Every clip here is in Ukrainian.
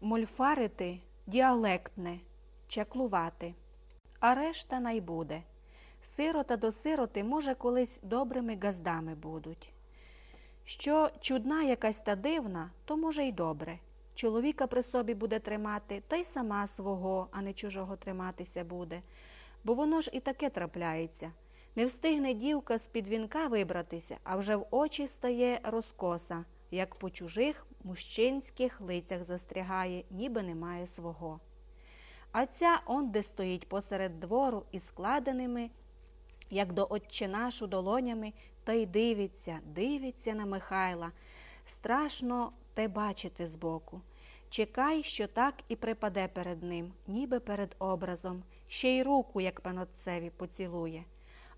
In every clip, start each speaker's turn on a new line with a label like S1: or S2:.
S1: мольфарити діалектне, чаклувати, а решта найбуде. Сирота до сироти, може, колись добрими газдами будуть. Що чудна якась та дивна, то може й добре. Чоловіка при собі буде тримати, та й сама свого, а не чужого триматися буде. Бо воно ж і таке трапляється. Не встигне дівка з під вінка вибратися, а вже в очі стає розкоса, як по чужих мужчинських лицях застрягає, ніби немає свого. А ця он де стоїть посеред двору із складеними, як до отче нашу долонями, та й дивиться, дивиться на Михайла. Страшно те бачити збоку. Чекай, що так і припаде перед ним, ніби перед образом, ще й руку, як панотцеві, поцілує.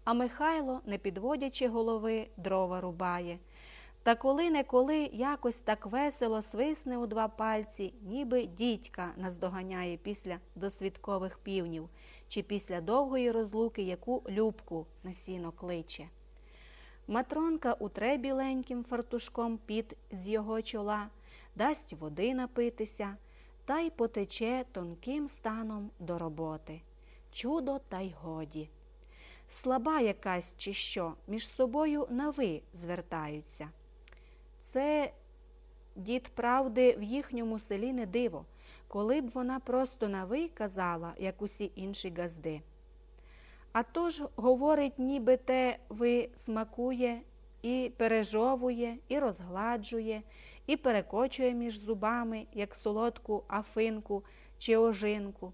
S1: А Михайло, не підводячи голови, дрова рубає. Та коли неколи якось так весело свисне у два пальці, ніби дідька наздоганяє після досвідкових півнів чи після довгої розлуки яку любку на сіно кличе. Матронка утре біленьким фартушком під з його чола, дасть води напитися та й потече тонким станом до роботи. Чудо та й годі. Слаба якась чи що, між собою на ви звертаються. Це дід правди в їхньому селі не диво, коли б вона просто на ви казала, як усі інші газди. А то ж, говорить, ніби те ви смакує і пережовує, і розгладжує, і перекочує між зубами, як солодку афинку чи ожинку.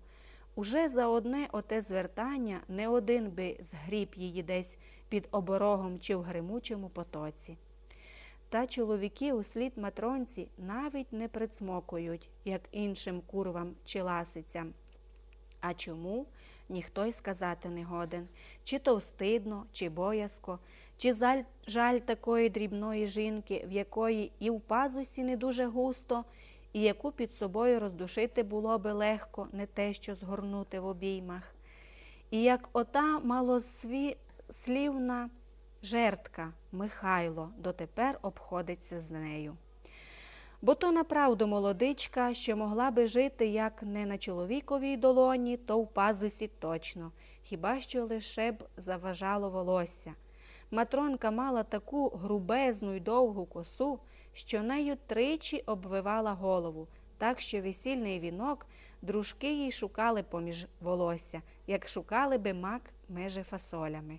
S1: Уже за одне оте звертання не один би згріб її десь під оборогом чи в гримучому потоці. Та чоловіки у слід матронці навіть не прицмокують, як іншим курвам чи ласицям. А чому? Ніхто й сказати не годен, чи то встидно, чи боязко, чи жаль, жаль такої дрібної жінки, в якої і в пазусі не дуже густо, і яку під собою роздушити було би легко, не те, що згорнути в обіймах. І як ота малослівна жертка Михайло дотепер обходиться з нею. Бо то направду молодичка, що могла би жити як не на чоловіковій долоні, то в пазусі точно, хіба що лише б заважало волосся. Матронка мала таку грубезну й довгу косу, що нею тричі обвивала голову, так що весільний вінок дружки їй шукали поміж волосся, як шукали би мак межи фасолями.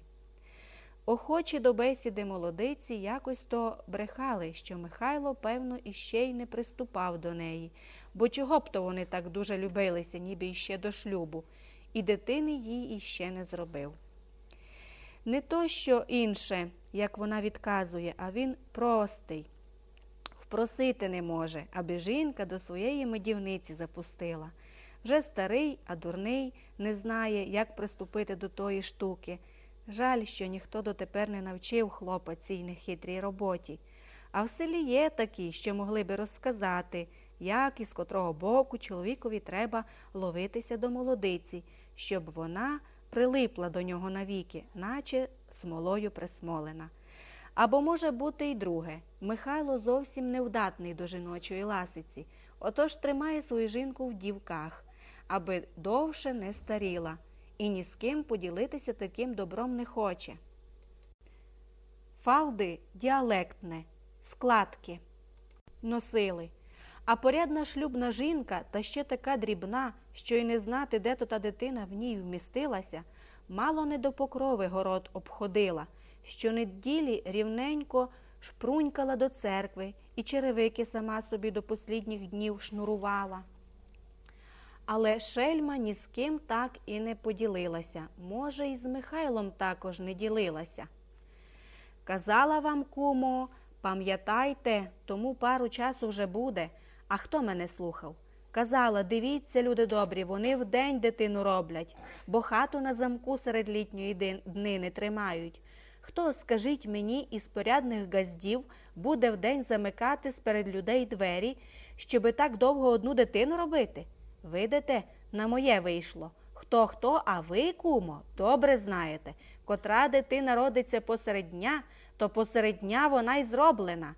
S1: Охочі до бесіди молодиці якось то брехали, що Михайло, певно, іще й не приступав до неї, бо чого б то вони так дуже любилися, ніби іще до шлюбу, і дитини їй іще не зробив. Не то, що інше, як вона відказує, а він простий, впросити не може, аби жінка до своєї медівниці запустила. Вже старий, а дурний, не знає, як приступити до тої штуки. Жаль, що ніхто дотепер не навчив хлопа цій нехитрій роботі. А в селі є такі, що могли би розказати, як і з котрого боку чоловікові треба ловитися до молодиці, щоб вона прилипла до нього навіки, наче смолою присмолена. Або може бути й друге Михайло зовсім невдатний до жіночої ласиці, отож тримає свою жінку в дівках, аби довше не старіла і ні з ким поділитися таким добром не хоче. Фалди діалектне, складки носили. А порядна шлюбна жінка, та ще така дрібна, що й не знати, де то та дитина в ній вмістилася, мало не до покрови город обходила, що неділі рівненько шпрунькала до церкви і черевики сама собі до послідніх днів шнурувала. Але шельма ні з ким так і не поділилася. Може, і з Михайлом також не ділилася. Казала вам, кумо, пам'ятайте, тому пару часу вже буде. А хто мене слухав? Казала, дивіться, люди добрі, вони вдень дитину роблять, бо хату на замку серед літньої дни не тримають. Хто, скажіть мені, із порядних газдів буде вдень замикати сперед людей двері, щоби так довго одну дитину робити? Видите, на моє вийшло. Хто хто, а ви, кумо, добре знаєте, котра дитина родиться посеред дня, то посеред дня вона й зроблена.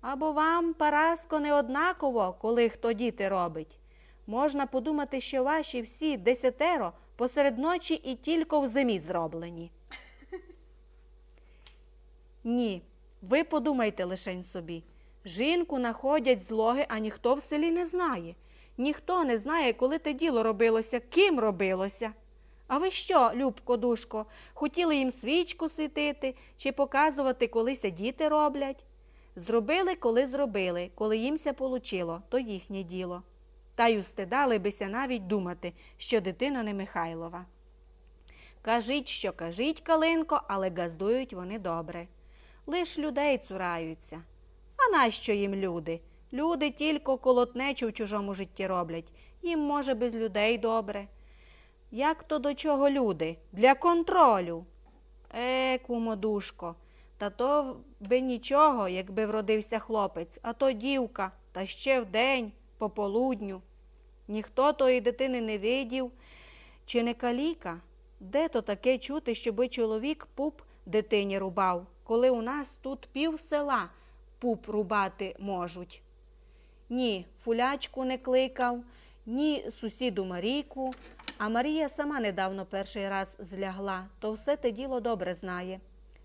S1: Або вам, Параско, не однаково, коли хто діти робить. Можна подумати, що ваші всі десятеро посеред ночі і тільки в зимі зроблені. Ні, ви подумайте лишень собі. Жінку находять злоги, а ніхто в селі не знає. Ніхто не знає, коли те діло робилося, ким робилося. А ви що, Любко, душко, хотіли їм свічку світити чи показувати, коли ся діти роблять? Зробили, коли зробили, коли їмся получило, то їхнє діло. Та й устидали бися навіть думати, що дитина не Михайлова. Кажіть, що кажіть, Калинко, але газдують вони добре. Лиш людей цураються. А нащо їм люди? Люди тільки колотнечу в чужому житті роблять. Їм, може, без людей добре. Як то до чого люди? Для контролю. Е, кумодушко, та то би нічого, якби вродився хлопець, а то дівка, та ще вдень, пополудню. Ніхто тої дитини не видів, чи не каліка? Де то таке чути, щоби чоловік пуп дитині рубав, коли у нас тут пів села пуп рубати можуть? Ні, фулячку не кликав, ні сусіду Марійку, а Марія сама недавно перший раз злягла, то все те діло добре знає.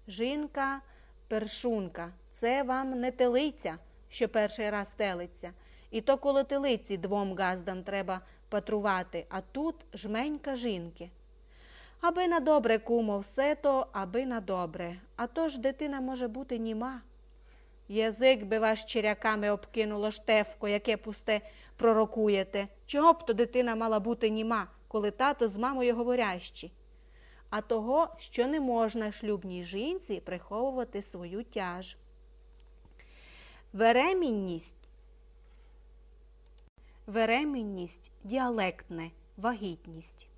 S1: Жінка першунка, це вам не телиця, що перший раз телиться. І то коло телиці двом газдам треба патрувати, а тут жменька жінки. Аби на добре, кумо, все то, аби на добре. А то ж дитина може бути німа. Язик би ваш черяками обкинуло штефко, яке пусте пророкуєте. Чого б то дитина мала бути німа, коли тато з мамою говорящі? А того, що не можна шлюбній жінці приховувати свою тяж. Веремінність Веремінність діалектне, вагітність.